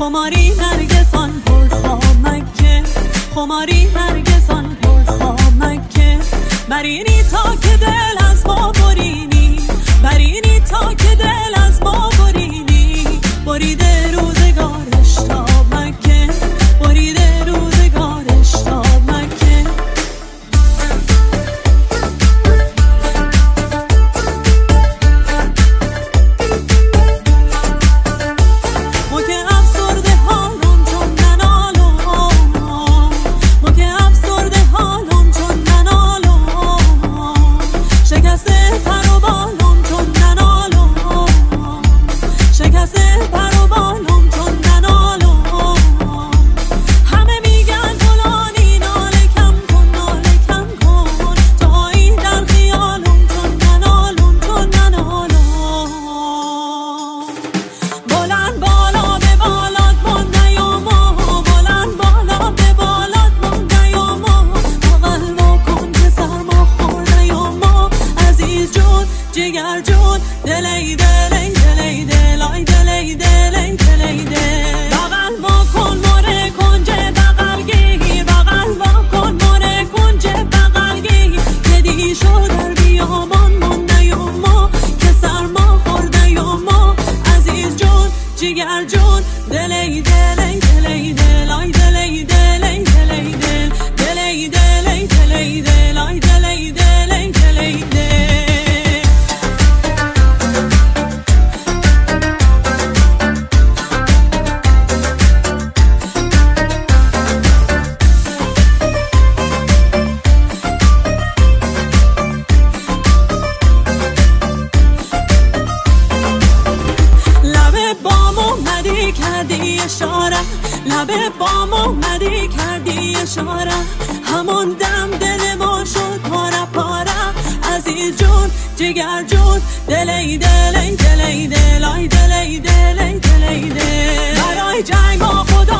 خماری هرگز آن پل خامکه. خماری هرگز آن پل خامکه برینی تا که دل از ما برینی برینی تا که دل جگر جون دل ایده کردی اشاره؟ لبه با اومدی کردی اشاره؟ همون دم دل ما شد پاره پاره. عزیز جون جگر جون دل ای دل ای دل ای دل ای دل ای دل ای برای جنگ با خدا